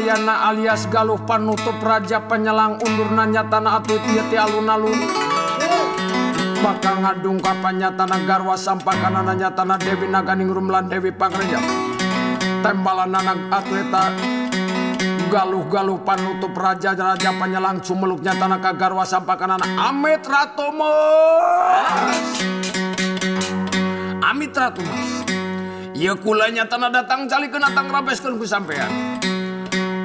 patih rayana alias galuh panutup raja penyelang undurna tanah atut yeti alun-alun. Bakal ngadung kapannya tanah garwa sampah kanananya tanah Dewi Naganing Rumlan Dewi Pangreja. Tembalan anak atleta galuh-galuh panutup raja raja penyelang cumeluknya tanah kagarwa sampah kanan Amit Ratu Mas. Amit Ratu Mas. Iya kulanya tanah datang cali kena tang rabeskeun ku sampean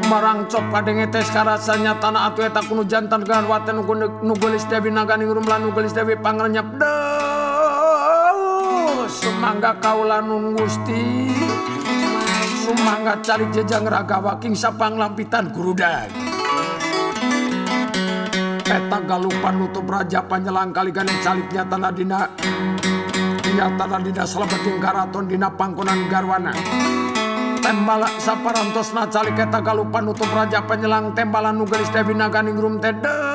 marang marangcok padengetes karasanya tanah atu eta kuno jantan gan nu nugulis Dewi naganing rumlan nugulis Dewi pangrenya Sumangga kaula nun Gusti. Sumangga cari jejang raga waking sapang lampitan gurudag Eta galupan nutup raja panyelang kali ganeng caliknya tanah dina nyata tanah dina selebeting karaton dina pangkonan garwana. tembala saparantosna caliketa galupan nutup raja penyelang tembalan nugelis Naganing rum teh. Daduh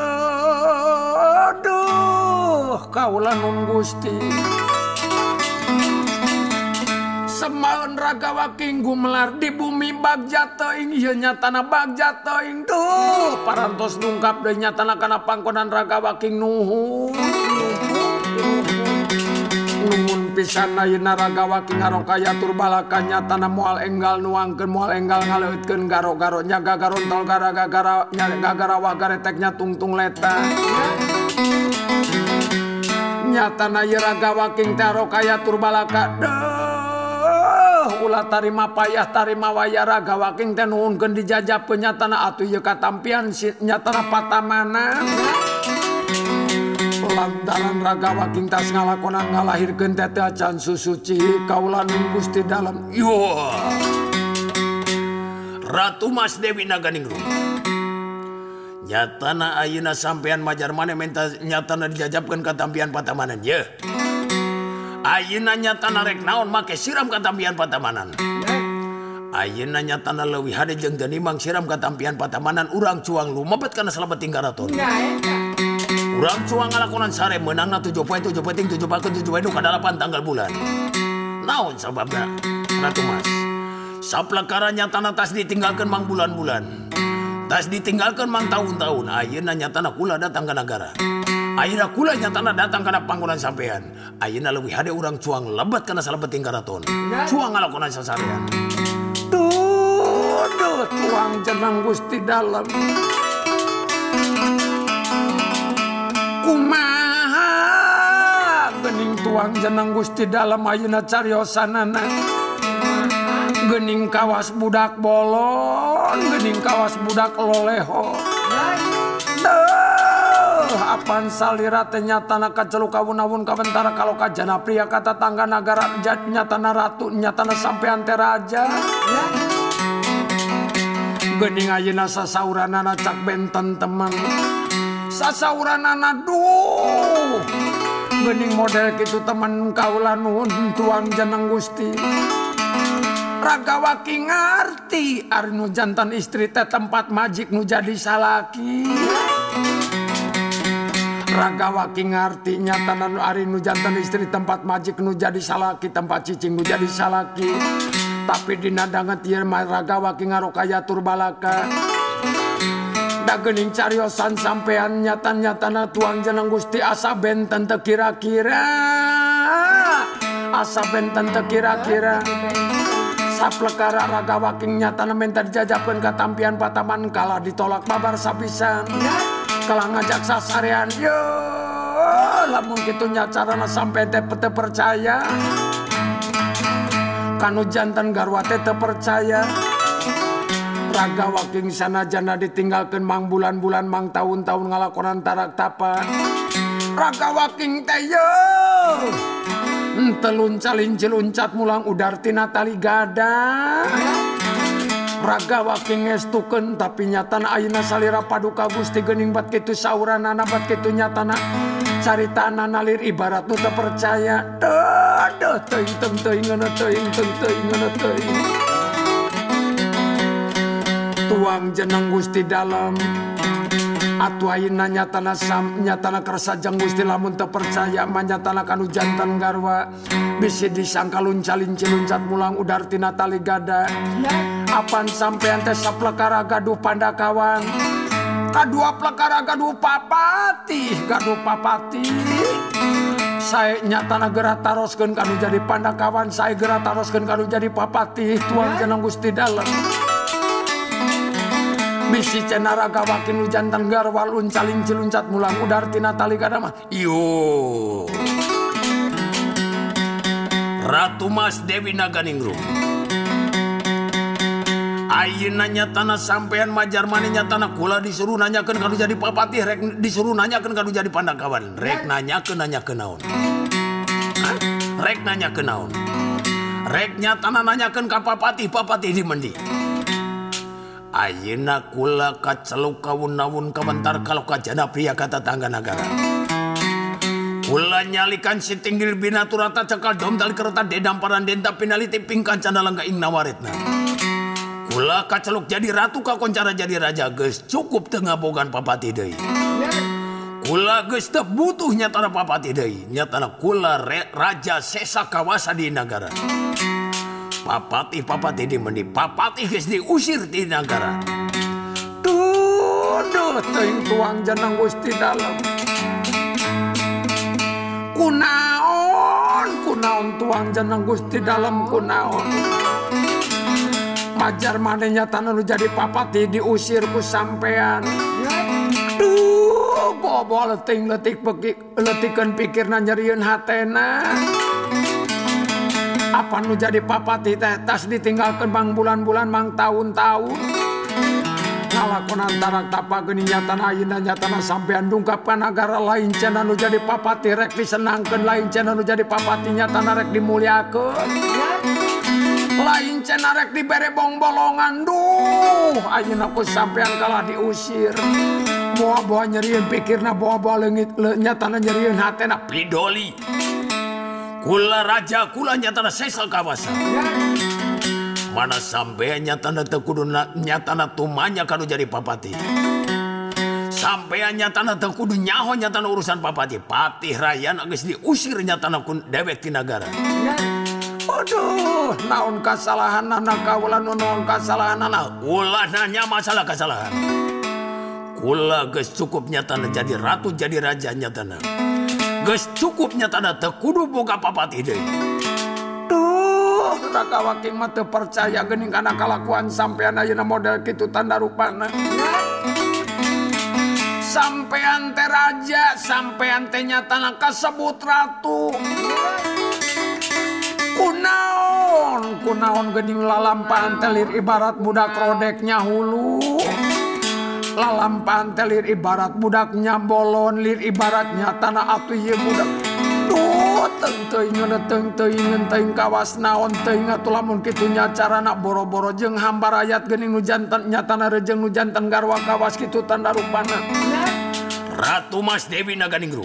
kaula nun gusti. Semaun raga waking gumelar di bumi bagja teing ieu nyatana bagja teing. Duh parantos nungkap deui nyatana kana pangkonan raga waking nuhun. pisan nauna ragawaki ngarokaya turbalakanya tanah mual enggal nuangkeun mual enggal ngaleutkeun garo-garonya garontol gara-gagaranya gagarawa gareteknya tungtung leta. Nyata naira waking taro kaya turbalaka. Duh, tarima payah tarima waya raga waking teh nuhunkeun dijajah penyatana atuh ieu katampian nyatana patamana. lantaran ragawa kintas ngalakonan ngalahirkeun tete acan susuci kaulan Gusti dalam Yo Ratu Mas Dewi Naganingrum. Nyatana ayeuna sampean majar mana minta nyatana dijajabkan katampian patamanan ya Ayeuna nyatana rek naon make siram katampian patamanan. Ayeuna nyatana leuwih hade jeung denimang siram katampian patamanan urang cuang lumebet kana selamat tinggal raton. Urang cuang ngalakonan sare menangna tujuh poin tujuh peting tujuh pakeun tujuh poin ka tanggal bulan. Naon sababna? Ratu Mas. Saplakara nyatana tas ditinggalkan mang bulan-bulan. Tas ditinggalkan mang tahun-tahun. Ayeuna nyatana kula datang ka negara. Ayeuna kula nyatana datang kana panggonan sampean. Ayeuna leuwih hade urang cuang lebat kana salebeting karaton. Cuang ngalakonan sasarean. Duh, duh, cuang jenang Gusti dalam. kumaha? Gening tuang jenang Gusti dalam ayeuna cariosanana Gening kawas budak bolon Gening kawas budak loleho. Apan salira nyatana kaceluk kawunawun kawentara kalau kajana pria kata tangga nagara jat nyatana ratu nyatana sampean teraja Gening ayeuna sasauranana cak benten teman sasauranana duh. Bening model gitu teman kaula nuhun tuang jeneng Gusti. Raga waki ngerti Ari nu jantan istri teh tempat majik nu jadi salaki. Raga waki ngerti nyata nu Ari nu jantan istri tempat majik nu jadi salaki tempat cicing nu jadi salaki. Tapi dinadangan tiar raga waki ngarokayatur balaka. Gening cariosan sampean nyata-nyatana tuang jeneng Gusti asa benten teu kira-kira asa benten teu kira-kira saplekara raga waking nyatana minta dijajabkeun katampian pataman kala ditolak babar sapisan. Kala ngajak sasarean yo! Lamun kitu nya carana sampe teh teu percaya. Kanu jantan garwa teh percaya raga waking sana jana ditinggalkan mang bulan-bulan mang tahun-tahun ngalakonan tarak tapan raga waking teyo telun calin jeluncat mulang udar tina tali gada. Raga waking estuken tapi nyatana aina salira paduka gusti gening bat kitu sauran anak bat kitu nyatana. Carita nalir ibarat nu percaya duh duh teing teing teing teing teing teing. tuang jeneng Gusti dalam. Atuain nanya tanah sam nyatana kersa jeng Gusti lamun terpercaya manyatana kanu jantan garwa. Bisi disangka luncalin ciluncat mulang udar tina tali gada. Apan sampean teh saplekara gaduh pandakawan kadua plekara gaduh papati gaduh papati. Saya nyatana gerah taroskan kanu jadi pandakawan saya gerah taroskan kanu jadi papati. Tuang jeneng Gusti dalam. bisi cenaraga wakin hujan tenggar walun calin ciluncat mulang udar tina tali kadama iyo. Ratu Mas Dewi Naganingrum. Ayu nanya tanah sampean majar maninya tanah kula disuruh nanyakan kalau jadi papati rek disuruh nanyakan kalau jadi pandakawan. Rek nanyakan nanya ke naon rek nanya ke naon? Reknya tanah nanyakan ke papati papati di mendi? Ayeuna kula kaceluk kawun-nawun kabentar hmm. kalau kajana pria kata tangga negara. Kula nyalikan si tinggil binaturata cekal domdal kereta dedamparan denta penaliti pingkan canda langga ing nawaritna. Kula kaceluk jadi ratu kakoncara jadi raja geus cukup tengah bogan papati deui. Kula geus teu butuh nyatana papati deui, nyatana kula re, raja sesa kawasa di negara. Papati papati di meni papati geus diusir di negara. Duh, duh, teuing tuang jeneng Gusti dalam. Kunaon, kunaon tuang jeneng Gusti dalam kunaon. Majar manehnya tanah nu jadi papati diusir ku sampean. Duh, bobo leting letik letikan pikirna nyeriun hatena. apa nu jadi papati teh tas ditinggalkan bang bulan-bulan mang tahun-tahun. Ngalakon antara tapa geni nyatan ayina nyatana sampean dungkap negara lain. Cina nu jadi papati rek disenangkan. Lain cina nu jadi papati nyatana rek dimuliakan lain cina rek dibere bong bolongan duh ayina ku sampean kalah diusir. Buah-buah nyeriin pikirna buah-buah lengit nyatana nyeriin hatena pidoli Kula Raja kula nyatana sesal kawasan. Mana sampainya nyatana tekudu nyatana tumanya kalau jadi papati? Sampainya nyatana tekudu nyaho nyatana urusan papati patih rayan agis diusir nyatana kun dewek tinagara Aduh, naon kesalahan anak kaulan naon kesalahan anak ulah nanya masalah kesalahan Kula geus cukup nyatana jadi ratu jadi raja nyatana. Ges cukupnya tanda tekudu boga papat ide. Duh, raka waking mah percaya gening kana kalakuan sampean ayeuna model kitu tanda rupana. Sampean teh raja, sampean teh nyatana kasebut ratu. Kunaon, kunaon gening lalampahan telir ibarat budak rodeknya hulu. lalampan telir ibarat budak nyambolon lir ibaratnya tanah atuh ye budak. Duh teng teuing teng teuing teuing kawas naon teuing atuh lamun kitu nya carana boro-boro. Jeung hamba rakyat geuning nu jantan nyatana rejeung nu jantan garwa kawas kitu tanda rupana Ratu Mas Dewi Naganingrum.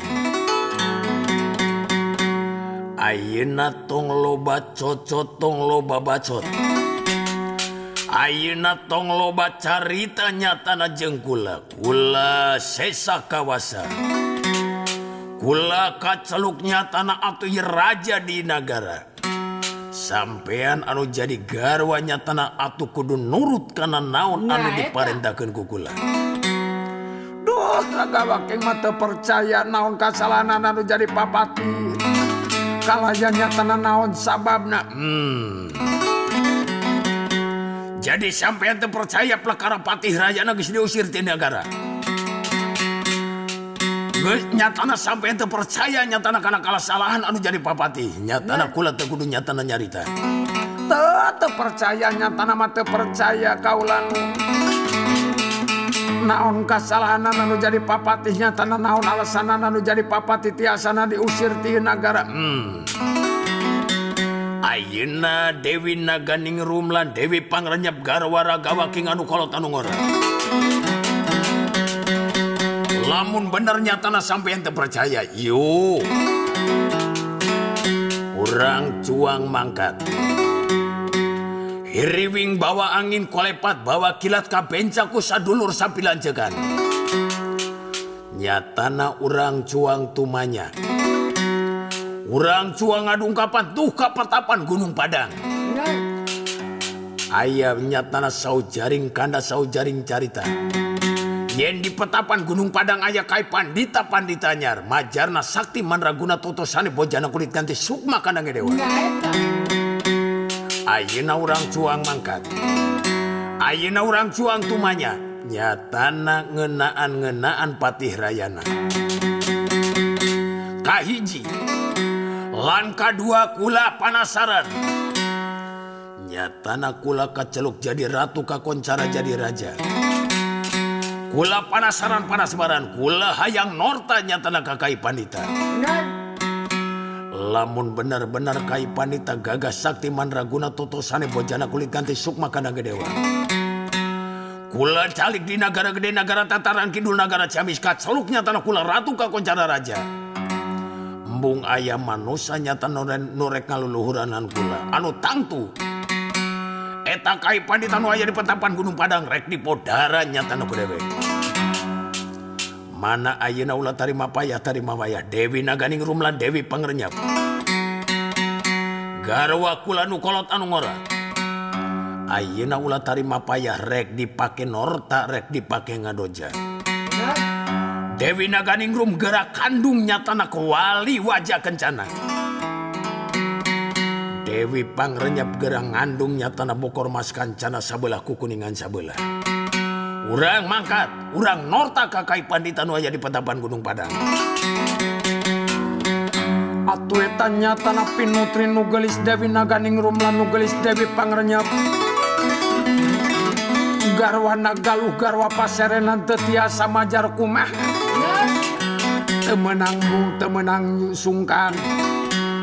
Ayeuna tong loba cocot tong loba bacot. Ayeuna tong loba carita nyatana jeung kula. Sesa kawasa. kula kaceluk nyatana atuh raja di negara sampeyan anu jadi garwa nyatana atuh kudu nurut kana naon anu diparentakeun ku kula. Duh raga waking mata percaya naon kasalahan anu jadi papati. Kalayan nyatana naon sababna? Hmm. jadi sampai percaya pelakara Patih raja geus diusir ti negara? Nyatana sampai itu percaya nyatana karena kalah salahan anu jadi papati nyatana kula teu kudu nyatana nyarita. Teu percaya nyatana mah teu percaya kaulan. Naon kasalahan anu jadi papati nyatana naon alasan anu jadi papati tiasana diusir ti negara? Hmm. Ayeuna Dewi Naganing Rumlan Dewi Pangrenyap Garwara Gawaking anu kolot anu ngora. lamun benernya tanah sampai yang terpercaya yuk kurang cuang mangkat Hiriwing bawa angin kolepat bawa kilat ka bencaku sadulur sampilancegan. Nyatana urang cuang tumanya. Urang cua ngadungkapan tuh kapatapan Gunung Padang. Ayah nyatana sau jaring kanda sau jaring carita. Yen di petapan Gunung Padang ayah kai pandita pandita nyar. Majarna sakti manraguna totosane bojana kulit ganti sukma kandang dewa. Ayeuna urang cuang mangkat. Ayeuna urang cuang tumanya. Nyatana ngenaan-ngenaan patih rayana. Kahiji. Kahiji. langkah dua kula panasaran. Nyatana kula kaceluk jadi ratu kakoncara jadi raja. Kula panasaran panasaran kula hayang norta nyatana kakai panita. Lamun benar-benar kai panita gagas sakti mandraguna totosane bojana kulit ganti sukma kana gedewa. Kula calik di negara gede negara tataran kidul negara ciamis kaceluk nyatana kula ratu kakoncara raja. embung ayam manusia nyata norek ngaluluhuranan kula. Anu tangtu. Eta kai di nu aya di petapan Gunung Padang rek di podara nyata nu dewe mana ayeuna ulah tarima payah tarima wayah. Dewi Naganing Rumlan Dewi Pangrenyap garwa kula nu kolot anu ngora. Ayeuna ulah tarima payah rek dipake norta rek dipake ngadoja. Dewi Naganing Rum gerak kandung nyatana wali wajah kencana. Dewi Pangrenyap gerak ngandung nyatana bokor mas kancana sabelah kukuningan sabelah. Urang mangkat, urang norta kakai pandita nu aya di petapan Gunung Padang. Atu eta nyata na pinutri nugelis Dewi Naganing Rumlan nugelis Dewi Pangrenyap. Garwa nagaluh garwa paserenan tetiasa majar kumah. temenanggung temenang sungkan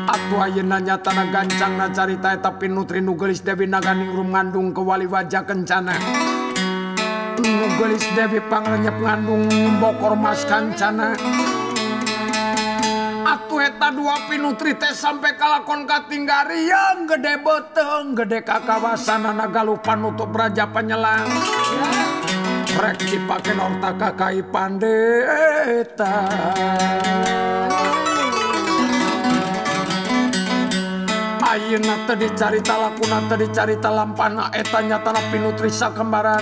Atwa yenanya tanah gancang na carita tapi nutri nugelis Dewi naganing rum ngandung kewali wajah kencana. Nugelis Dewi pangrenyep ngandung bokor mas kancana. Atuh eta dua pinutri teh sampai kalakon katinggarian Gede beteng, gede kakawasan anak galupan nutup raja penyelang rek dipake norta kakai pandeta Ayeuna teu dicarita lakuna teu dicarita lampana eta nyatana pinutri kembaran.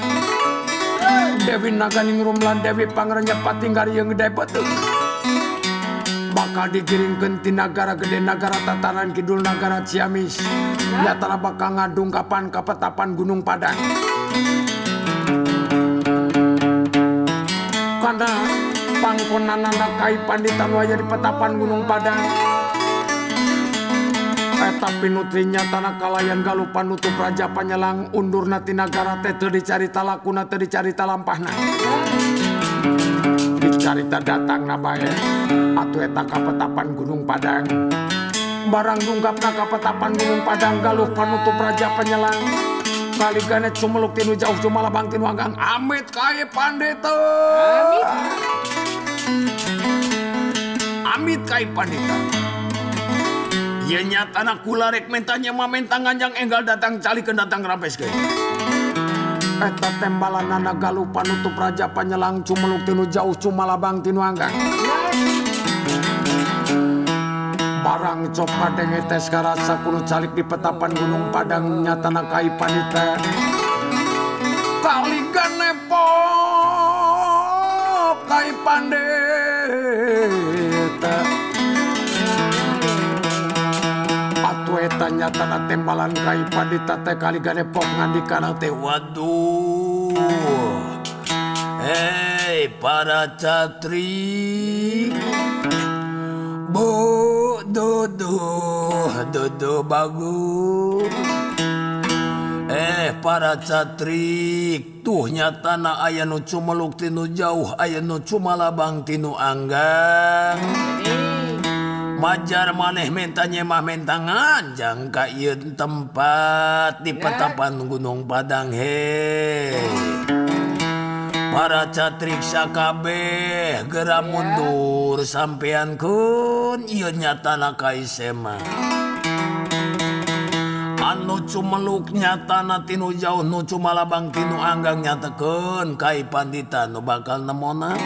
Dewi Naganing Rumlan Dewi Pangrenya patinggari yang gede betul bakal digiringkan ti negara gede negara tataran kidul negara Ciamis. Nyatana bakal ngadung kapan kapetapan Gunung Padang. Pangkonanana kai pandita nu aya di petapan Gunung Padang eta pinutri nyatana kalayan galupan nutup raja panyelang undur nati negara teh teu dicarita lakuna teu dicarita lampahna dicarita datang nabae atu eta kapetapan Gunung Padang barang dungkapna kapetapan Gunung Padang galuh panutup raja penyelang kali ganet sumeluk tinu jauh cuma labang tinu anggang amit kae pandeta amit Amit Kai Ia Yenya tanah kula rek mentanya mamen anjang enggal datang cali kendatang rapes ke Eta tembalan nana galu panutup raja panyelang cumeluk tinu jauh cumalabang tinu anggang. Barang copa dengetes karasa kuno calik di petapan gunung padang nyatana kai panita Kali gane tai pandeta. Atu eta nyatana tembalan kai pandita teh kali gane pok ngandikana teh. Waduh. Hei para catri Bu duduh duduh bagus. eh para catrik. Tuh nyatana aya nu cumeluk tinu jauh aya nu cumalabang tinu angga. Majar maneh mentanya mah mentangan jangka ieu tempat di petapan Gunung Padang he. Para catrik sakabeh gerak mundur sampean kun ieu nyatana kaisema anu cumeluk nyatana tinu jauh nucu malabang tinu Anggang nyatekeun kai pandita nu bakal nemona.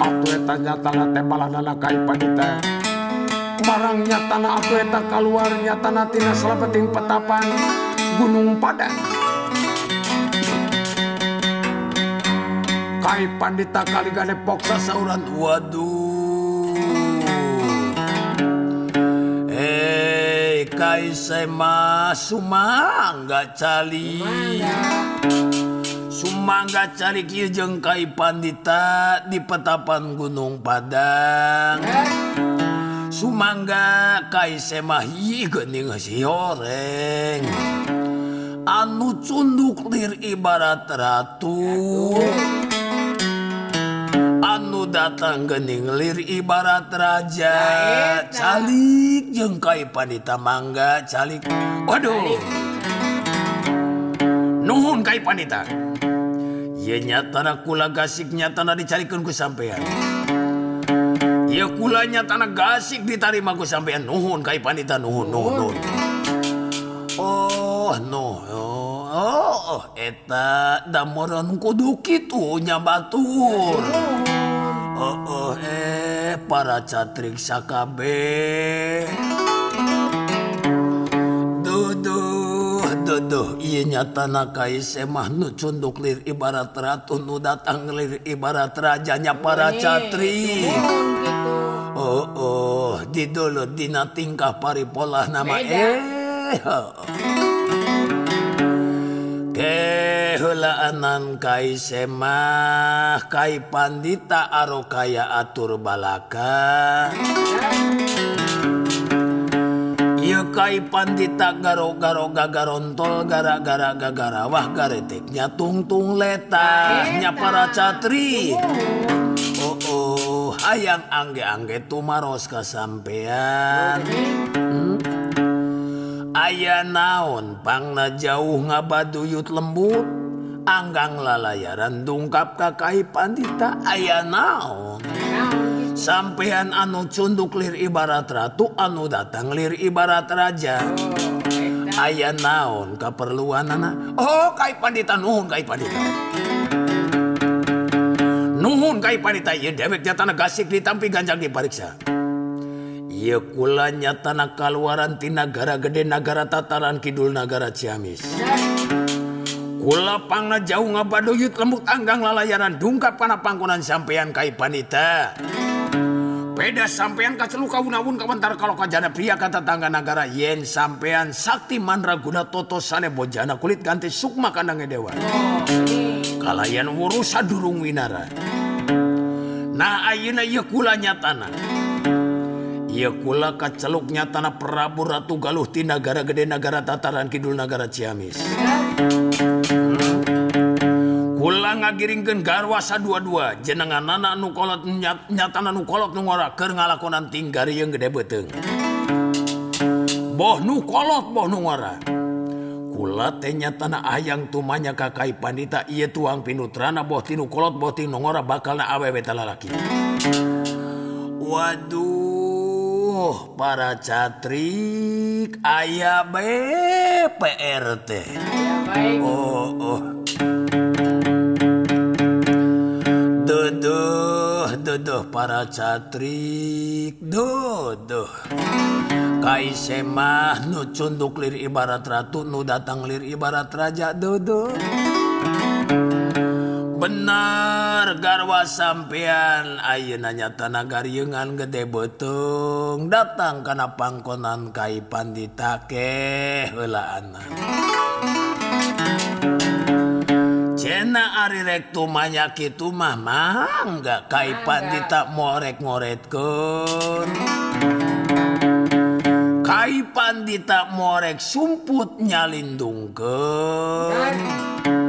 Atueta nyatana teh baladana kai pandita. Barangnya tanah atueta keluarnya tanah tina selepeting petapan Gunung Padang. Kai pandita kali gade poksa sauran. Waduh Kaisema Sumangga Cali. Sumangga. Cali kieu jeung Kai Pandita di Petapan Gunung Padang. Eh? Sumangga kai sema geuning si horeng Anu Cunduklir ibarat Ratu. anu datang geninglir ibarat Raja. Calik jengkai panita mangga calik. Waduh. Nuhun Kai panita. Yenya tanah kula gasiknya tanah dicarikanku sampeyan Ya kulanya tanah gasik ditarimaku sampeyan Nuhun Kai panita Nuhun Nuhun, nuhun. Oh no. Oh, oh, eta damoron kudu kitunya batur. oh, oh, eh para catrik sakabe Duduh duduh inya tanah Kaismah nu cunduk lir ibarat ratu nu datang lir ibarat rajanya para catri Oh oh dina tingkah pari pola nama eh oh, oh. kehelaanan Kaisemah Kai Pandita Aro kaya atur balaka. Yukai Pandita garo-garo gagarontol gara-gara gagara wah gareteknya tungtung letahnya para catri Oh oh hayang angge-angge tumaros kasampean. aya naon pangna jauh ngabaduyut lembut. Anggang lalayaran dungkap Kakai Pandita aya naon. Sampean anu cunduk lir ibarat Ratu anu datang lir ibarat Raja. Aya naon keperluan anak. Oh Kai Pandita Nuhun Kai Pandita. Nuhun Kai Pandita dewek jatana gasik ditampi ganjang diperiksa. Ykulanya tanah kaluaranti negara gede negara tataran Kidul negara Ciamis. Kula pangna jauh ngabaduyut lembut anggang lalayanan dungkap kana pangkunan sampean kai panita. Beda ka kacelu kawunawun kawentar kalau kajana pria kata tangga negara yen sampean sakti mandraguna toto sane bojana kulit ganti sukma kandange dewa. Kalayan urusa durung winara. Nah ieu kula tanah Iakula kaceluknya tanah Prabu Ratu Galuh di negara gede negara tataran kidul negara Ciamis. Kula ngagiringkeun garwasa dua-dua jenengan anak nu kolot nyat, nyatana nu kolot nu ngora keur ngalakonan tinggari yang gede beteng. Boh nu kolot boh nu ngora. Kula teh nyatana ayang tumanya kakai pandita ieu tuang pinutrana boh tinu kolot boh tinu ngora bakalna awewe talalaki. Waduh para catrik ayah BPRT. Oh, oh. Duduh, duduh para catrik, duduh. Kai semah nu cunduk lir ibarat ratu, nu datang lir ibarat raja, duduh. bener garwa sampeyan Ayu nanya tanah gede betung datang karena pangkonan kaipan ditake hela anak. Cena Ari rek manyaki itu mah enggak kaipan ditak morek ngoretkeun. Kaipan ditak morek sumput nyalindungkeun.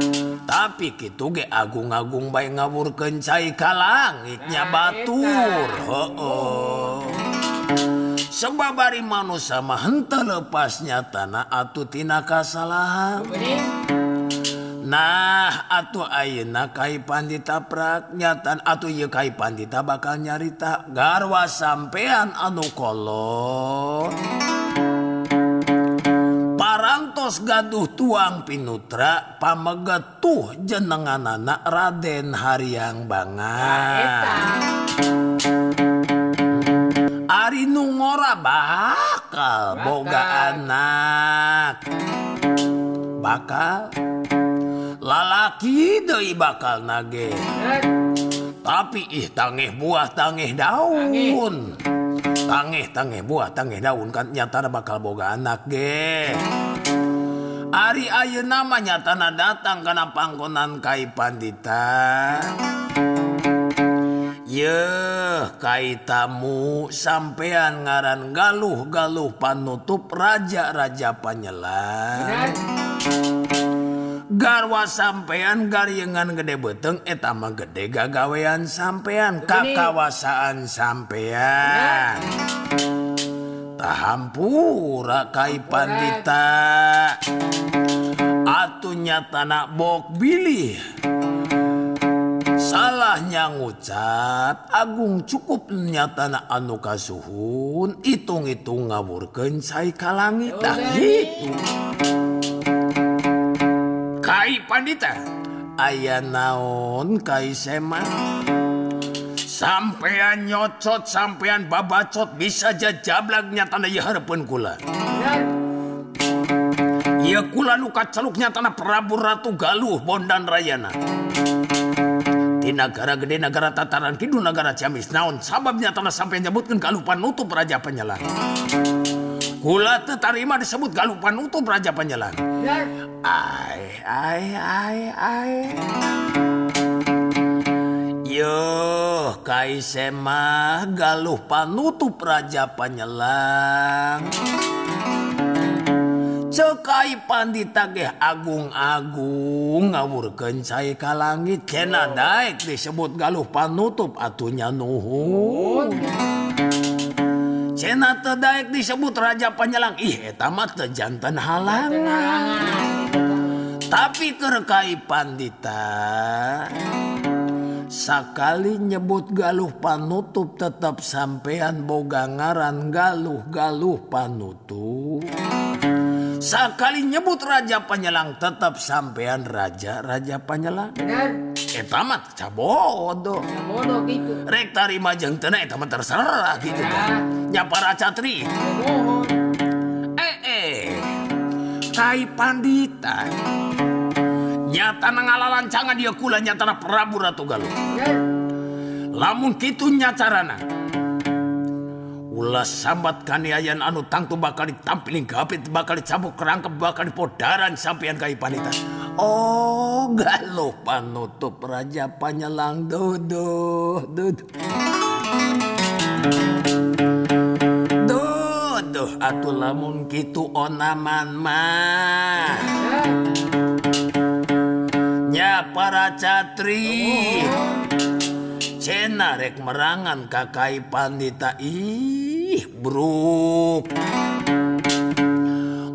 tapi gitu ge Agung-agung baik ngabur kencai ka langitnya Batur. oh sebab bari manusia sama henta lepasnya tanah atuhtina kasalahan. Nah atuh ayeuna kai pandita praknyatan atuh ye kai pandita bakal nyarita garwa sampean anu kolot. Parantos gaduh tuang pinutra pamegetuh jenengan anak Raden Haryang banget Ari nu ngora bakal boga anak. Bakal. Lalaki deui bakal nage. Tapi ih tangeh buah tangeh daun. Tangeh tangeh buah tangeh daun kan nyata bakal boga anak ge Ari Ayu namanya tanah datang karena panggonan Kai Pandita. Ye kaitamu sampean ngaran galuh-galuh panutup raja-raja panyelan garwa sampean garyengan gede beteng etama gede gagawean sampean kakawasaan sampean. tahampura Kaipandita atunya tanak bok bilih. Salahnya ngucat Agung cukupnya tanah anuka suhun hitung-hitung ka langit. Tah itu Kai Pandita. Aya naon Kaisema sampeyan nyocot sampeyan babacot bisa jajablag nyatana tanda kula ya kula luka celuknya nyatana Prabu Ratu Galuh Bondan Rayana di negara gede negara tataran kidul negara Ciamis naon sababnya tanah sampai nyebutkan galupan nutup raja penyelang Kula terima disebut galupan utuh Raja Panjalan. Ai, ai, ai, ai. yo Kaisema galuh panutup raja panyelang. Cekai pandi tageh agung-agung ngawur kencai ka langit. Cena daek disebut galuh panutup atunya nuhun cena tedaek disebut raja panyelang. Ih tamat tejantan halangan. Tapi kerkai pandita Sakali nyebut galuh panutup tetap sampean boga ngaran galuh-galuh panutup. Sakali nyebut Raja penyelang tetap sampean Raja Raja penyelang Benar. Eta eh, mah cabodo. Cabodo gitu. Rek tarima jeung teu eta mah terserah gitu ah. ya. Nya para catri. Eh eh. Kai pandita. Nyata ngalalancangan dia kula nyata Prabu Ratu Galuh. Lamun kitu nyacarana. Ulah sambat kaniayan anu tangtu bakal ditampilin gapit bakal dicabuk kerangkep bakal dipodaran sampean kai panita. Oh, galuh panutup raja panyelang dodo dodo. Dodo atuh lamun kitu onaman mah. Nya para catri Cenarek merangan kakai pandita. Ih Bro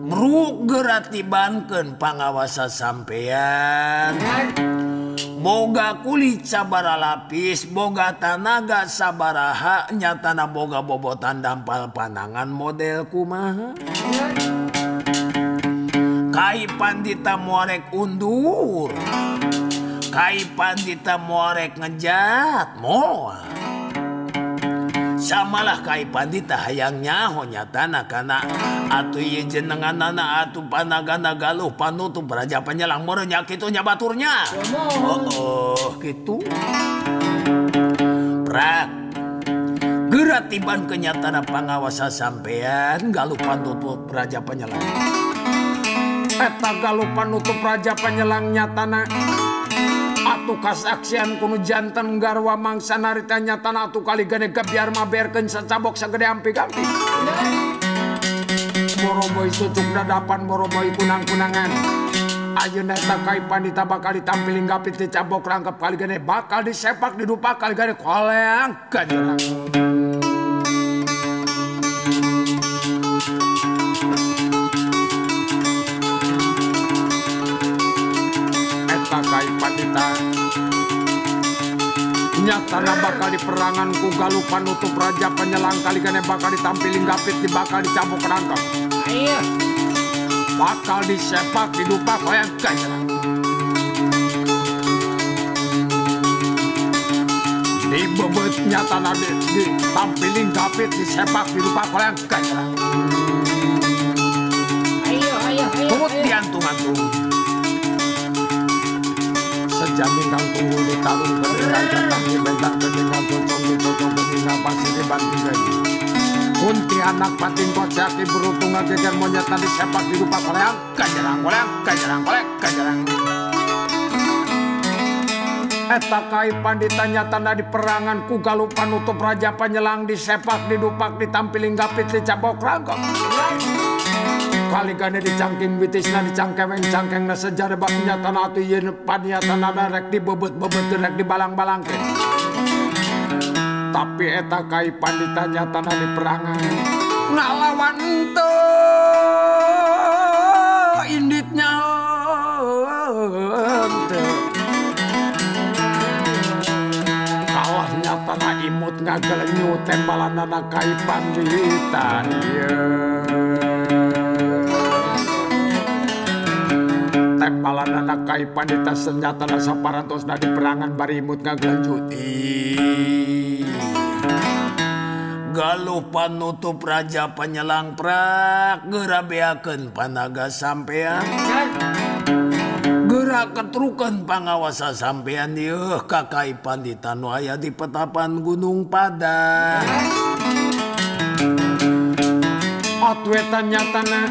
Bro geratibanken pangawasa sampeyan Boga kulit sabara lapis boga tanaga sabaraha nya tanah boga bobotan dampal panangan model kumaha Kai pandita muarek undur. Kaipan kita morek ngejat moal samalah Kaipandita hayang nyaho tanah karena atuh ye jenengan nana atu panagana galuh panutup raja penyelang morenya kitu nya baturnya. Oh, oh kitu. Prak geratiban kenyataan pangawasa sampean galuh panutup raja penyelang. Eta galuh panutup raja penyelang nyatana atuh kasaksian kuno jantan garwa mangsa narita nyatana atuh kali gane biar maberkeun sacabok sagede ampi gampi. Boroboy sucuk dadapan boroboy kunang-kunangan Ayeuna eta kai ditambah bakal tampil hinggapit dicabok rangkap kali gane bakal disepak didupak kali gane koleang kajerang Nyata di kali peranganku galupan nutup raja penyelang kali kene bakal ditampilin gapit dibakal dicampur kerangkap. Iya. Bakal disepak di kayak Di Dibebet nyata nadi ditampilin gapit disepak kau yang kaya. Ayo ayo ayo. Kemudian tiang tuh jamin kangkung nguli tarung beningan jatang dimentak beningan cocong dicocong beningan pasir banting gani Kunti anak pating kocak beruntung ngageger monyet nanti sepak di rupa koleang. Gajarang koleang, gajarang kolek, gajarang Eta kai panditanya tanda di perangan Kugalupan nutup raja penyelang Disepak, didupak, ditampiling gapit, dicabok ragam halikane di cangking witis na di cangkeng na sejarah bak nyata na tu yen paniata na rek di bebet bebet rek di balang balang ke tapi eta kai pandita nyata na di perangan ngalawan ente inditnya ente. Kawah nyata na imut ngagelenyut tembalan na kai pandita iya tak malan anak kai panita senjata rasa parantos dari perangan barimut ngagelanjuti galupan nutup raja penyelang prak gerabeakan panaga sampean. Gerak ketrukan pangawasa sampean dia kakai pandita nu aya di petapan gunung padang. Atwetan nyatana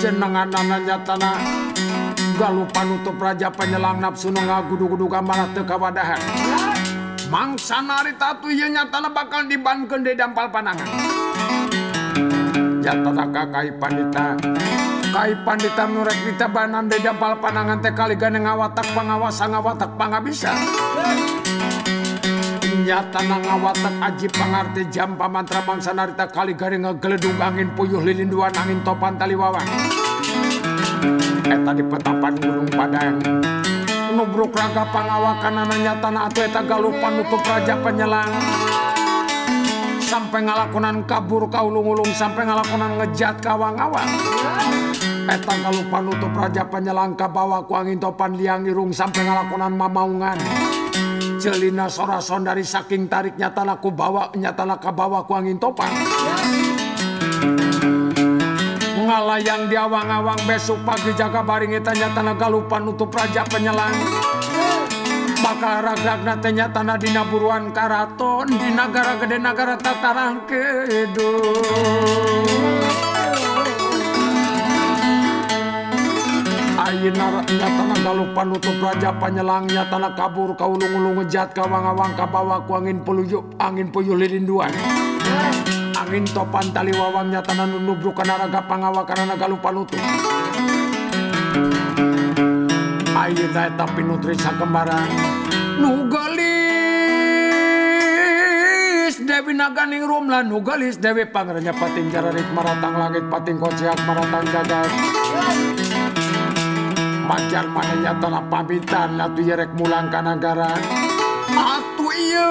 jenengan nyatana galupa nutup raja penyelang nafsu nu ngagudu-gudu gambar teu kawadahan mangsa narita tatu ieu nyatana bakal dibankeun di dampal panangan jatana kakai pandita kai pandita nu rek ditabanan di dampal panangan teh kaligan ngawatak pangawasa ngawatak pangabisa nyatana ngawatak aji pangarte jam pamantra bangsa narita kali garing ngegeledung angin puyuh lilinduan angin topan taliwawang eta di petapan gunung padang. Nubruk raga pangawakan ananya tanah atau eta galupan nutup raja penyelang. Sampai ngalakonan kabur kaulung-ulung sampai ngalakonan ngejat kawang-awang. Eta galupan nutup raja penyelang kabawaku angin topan liang irung sampai ngalakonan mamaungan. celina sorason dari saking tarik nyatalaku bawa nyatalaka bawa ku angin topang. Ngalayang diawang-awang besok pagi jaga baring eta tanah galupan untuk raja penyelang. Bakal ragragna tanya nyatana dina buruan karaton di nagara gede nagara tatarang kedua Ayeuna tanah galupan nutup raja panyelangnya tanah kabur kau lungulung ngejat kawang-awang kabawa ku angin pelujuk angin puyuh lilinduan angin topan tali wawangnya tanah nunubruk kana raga pangawa kana galupan nutup Ayeuna eta pinutri sakembaran nugalis Dewi Naganing Rumlan nugalis Dewi Pangrenya pating jararit maratang langit pating kociak maratang jagat. maki almanenya tanah pamitan Latu yerek mulang kanagara. Atu iyo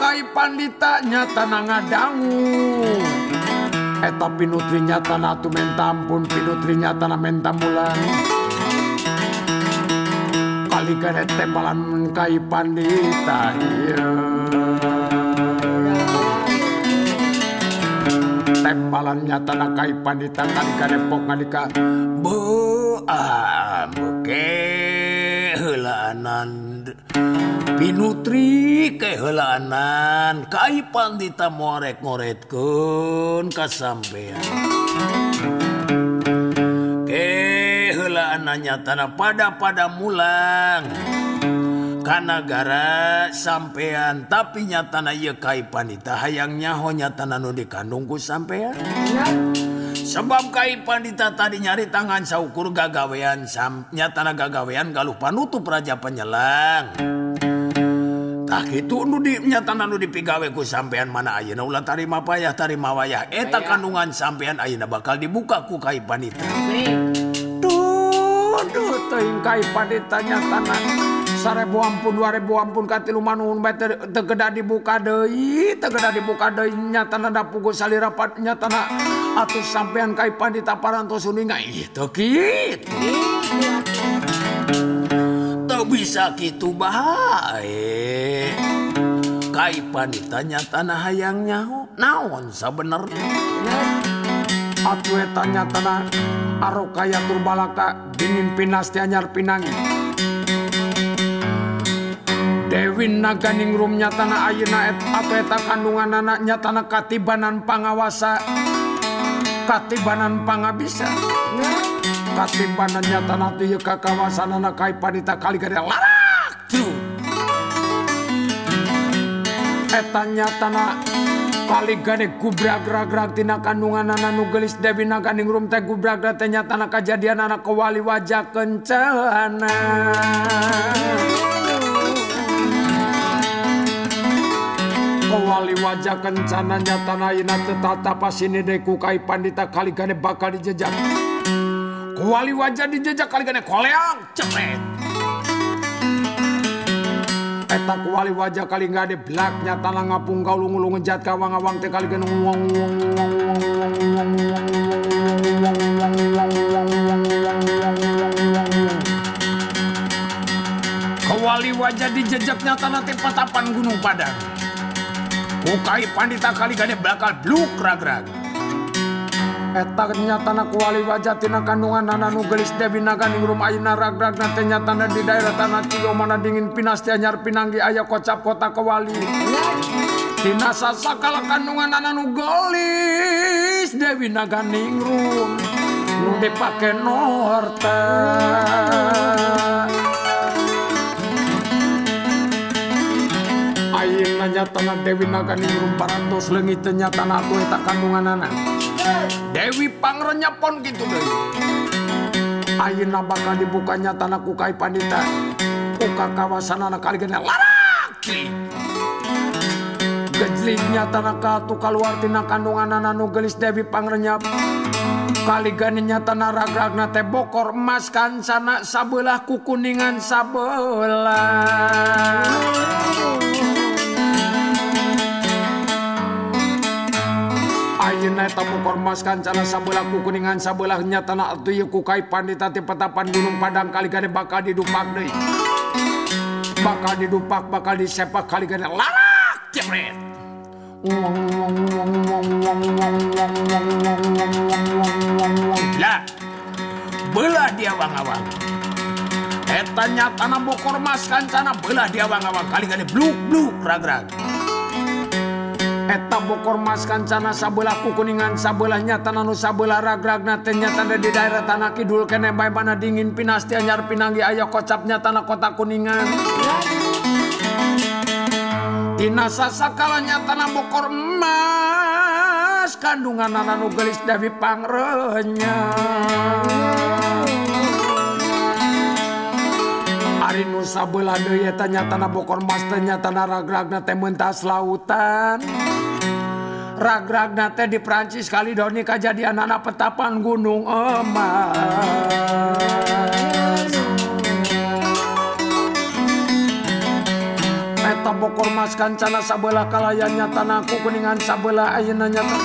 Kai panditanya tanah ngadangu Eta pinutrinya tanah tu mentampun Pinutrinya tanah mentambulan. Kali keret tembalan kai pandita iyo tembalan nyata na kai pandita kan kadepok ngalika. Bo ah bukelanan Pinutri kehelaanan Kaipan dita morek-ngoretkun kasampean Kehelaanannya tanah pada pada mulang Kanagara sampean tapi nyatana ye kaipan dita hayangnya honya tanah nu dikandungku sampean. Ya. sebab kai pandita tadi nyari tangan saukur gagawean samnya tanah gagawean galuh panutup Raja penyelang. Tak itu nu di nyatana nu dipigawe ku sampean mana ayeuna ulah tarima payah tarima wayah. Eta kandungan sampean ayeuna bakal dibuka ku kai panita duh duh teuing kai panita nyatana sarebu ampun dua ribu ampun katilu manuhun bae tegeda dibuka deui tegeda dibuka deui. Nyatana da pugu salira pat nyatana Atau sampean kai pandita paranto suninga itu gitu. Tak bisa gitu baik. Kai panitanya tanah hayang nyaho naon bener. Atueta tanya tanah arokaya turbalaka dingin pinas tianyar pinangi. Dewin naganing rumnya tanah ayeuna et atau eta kandungan anaknya tanah katibanan pangawasa katibanan pangabisa. Katibanannya tanah tuyuk ka kawasan anak kai panita kali gede larak tuh eta nyatana kali gede gubrak grak grak tina kandungan anak nugelis debi naga ningrum teh gubrak grak teh nyata kejadian anak kewali wajah kencana Wali wajah kencananya naina tetata pas sini deku kai pandita kali gane bakal dijejak. Kuali wajah dijejak kali gane koleang cepet. Eta kuali wajah kali gak ada belaknya tanah ngapung kau lungu lungu jat kawang awang te kali gane uang uang uang uang uang uang uang Kewali wajah dijejaknya tanah tepatapan gunung padang. mukai Pandita Kaligane bakal bluk ragrag. Eta nyatana kuali wajah tina kandungan nana nu gelis Dewi Naga ning rum ayeuna ragrag na teh nyatana di daerah tanah Cio mana dingin pinas teh anyar pinanggi aya kocap kota kewali. Tina sasakala kandungan nana nu gelis Dewi Naga ning rum nu dipake nohor. tanah Dewi Naga ningrum parantos leungit nya tanah aku kandungan kandunganana. Dewi pangrenya pon gitu deui. Ayeuna bakal dibukanya tanah kukai pandita. kawasan anak kali gini laraki. Gejliknya tanah katu keluar tina kandunganana nu nugelis Dewi Pangrenya Kali ganinya tanah ragragna teh bokor emas kan sana sabelah kukuningan sabelah. Eta bokor emas kancana sabelah kukuningan sabelah nyatana atuh ieu ku kai pandita ti petapan gunung padang kali gane bakal didupak deui. Bakal didupak bakal disepak kali gane larak jepret. lah belah dia wang-awang eta nyatana bokor mas kancana belah dia wang-awang kali gane bluk bluk rag-rag Eta bokor Mas Kancana sabelah kukuningan sabelahnya nanu sabelah ragragna tenya tanda di daerah tanah kidul kene bay mana dingin pinasti anyar pinanggi ayah kocapnya tanah kota kuningan. Tina sasakalanya tanah bokor Mas kandungan ananu gelis Dewi Pangrenya. Ari nusa belah deui tanya tanah bokor Mas tanya tanah ragragna teh mentas lautan. Rag-ragna teh di Prancis kali doni kajadian anak petapan gunung emas. Eta bokor mas kancana sabelah kalayan nyatana ku kuningan sabelah ayeuna nyata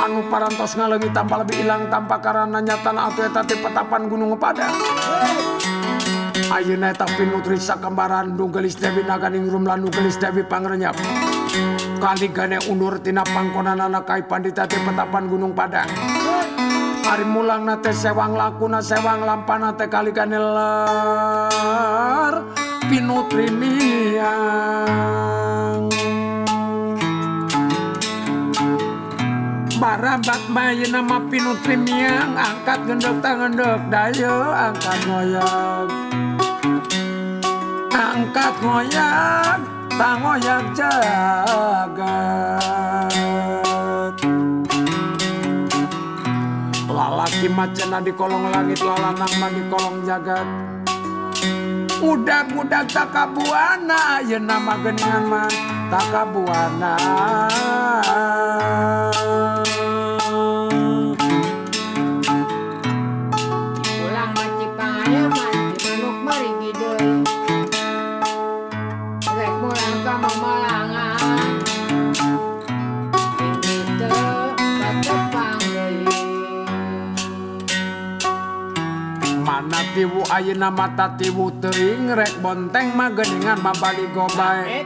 anu parantos ngaleungi tanpa lebih ilang tanpa karana nyatana atuh eta ti petapan gunung padang. Ayeuna eta pinutri sakambaran nu gelis Dewi Naganingrum lan nu gelis Dewi Pangrenyap kali gane undur tina pangkonan anak kai pandita ti petapan gunung padang. Hari mulang nate sewang lakuna sewang lampana teh kali gane ler pinutri niang. Barabat bayi nama pinutri miang. Angkat gendek tangendek dayo angkat ngoyak angkat ngoyak tangoyak jagat lalaki macena di kolong langit lalanang di kolong jagat. Budak-budak takabuana ye nama geningan mah takabuana Ayeuna mata tiwu teuing rek bonteng mah geuningan mabaligo bae.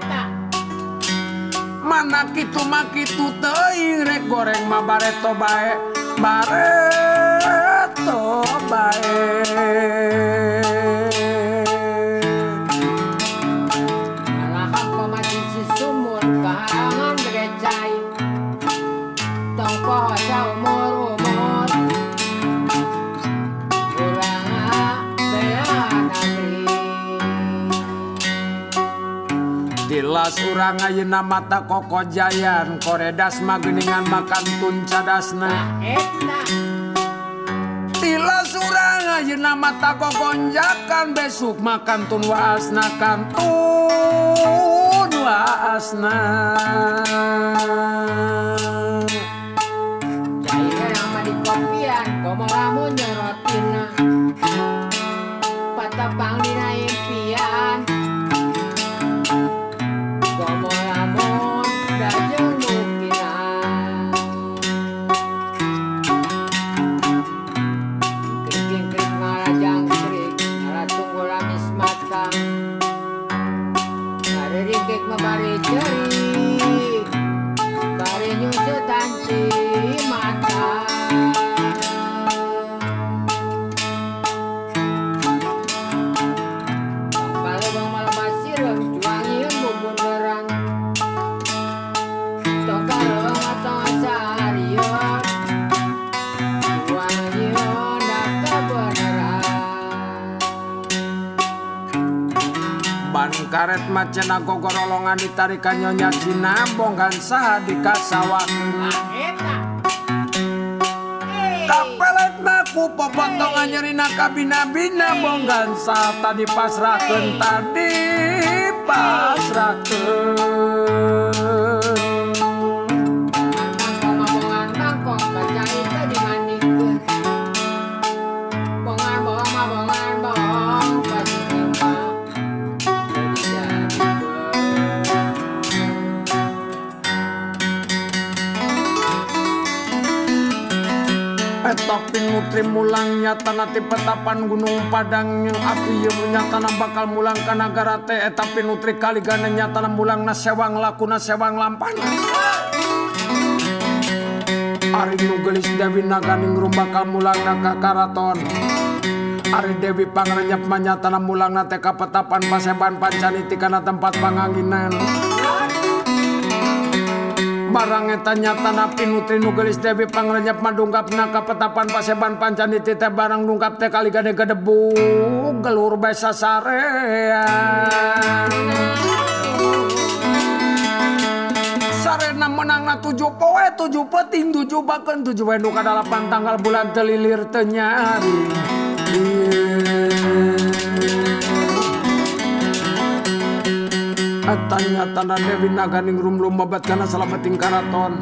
Mana kitu mah kitu teuing rek goreng mah bareto bae. Bareto bae. Tilas urang ayeuna mata koko jayan koredas mah geuningan makan tuncadasna Nah, eta. Tilas urang ayeuna mata kokonjakan besuk makan tun waasna kan tun waasna. Cairan sama di kopian Komo lamun nyorotina Patapang dina cena gogorolongan ditarikan nyonya Cinabonggan saha di eta Kapelet naku popotongan nyerina kabina-bina bonggan saha tadi pasrahkeun tadi pasrahkeun petak tinutri mulangnya tanah tipe petapan gunung padangnya api yeunya tanah bakal mulang ka nagara teh eta pinutri kali nyata tanah mulang nasewang lakuna sewang lampan. Ari nu gelis Dewi naganing bakal mulang ka karaton. Ari Dewi pangranyap manya tanah mulang na teka petapan paseban pancani kana tempat panganginan. barang barangnyata pinutri nu Nugelis Dewi Pangrejap madunggap naka petapan Paseban Pancan ditite barang dungkap teh kali gade gedebu gelur besa sarean. Sarena menang na tujuh poe tujuh peting tujuh baken tujuh wendu kadalapan tanggal bulan telilir tenyari Atanya tanah Dewi Naganing rum lumabat kana salabating karaton.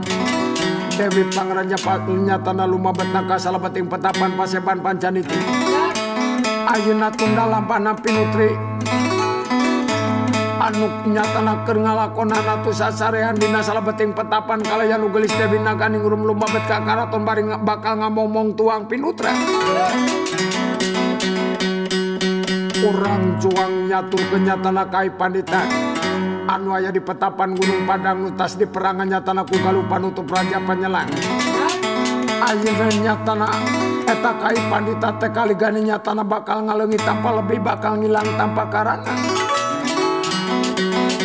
Dewi Pangraja Patulnya tanah lumabat naka salabating petapan paseban pancaniti. Ayeuna tunda lampana pinutri Anu nyatana keur ngalakonan atu sasarean dina salabeting petapan kalayan nu gelis Dewi Naganing rum lumabat ka karaton bari nga- bakal ngamomong tuang pinutra. Urang juang nyatur kenyatana kai pandita anu aya di petapan Gunung Padang nutas di perangannya tanahku Galupan nutup Raja Penyelang airnya tanah eta kaipan ditate kali ganinya tanah bakal ngalengi tanpa lebih bakal ngilang tanpa karana.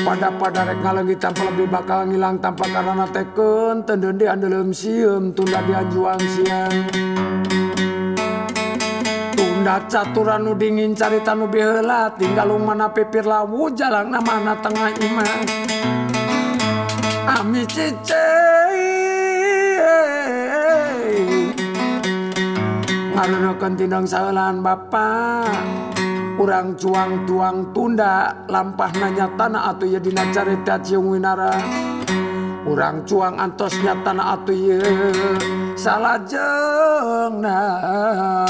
Pada pada rek ngalengi tanpa lebih bakal ngilang tanpa karana teken tenden di andelem siem tunda dianjuang siang Anda caturan nudingin carita nubilat tinggal mana pipir lawu jalan na mana tengah iman Ami cice ngarunakeun tindang saeulaan bapak urang cuang tuang tunda lampah nanya tanah atau ya dina carita ciung winara. kurang cuang antosnya tanah atu ye salajeng nah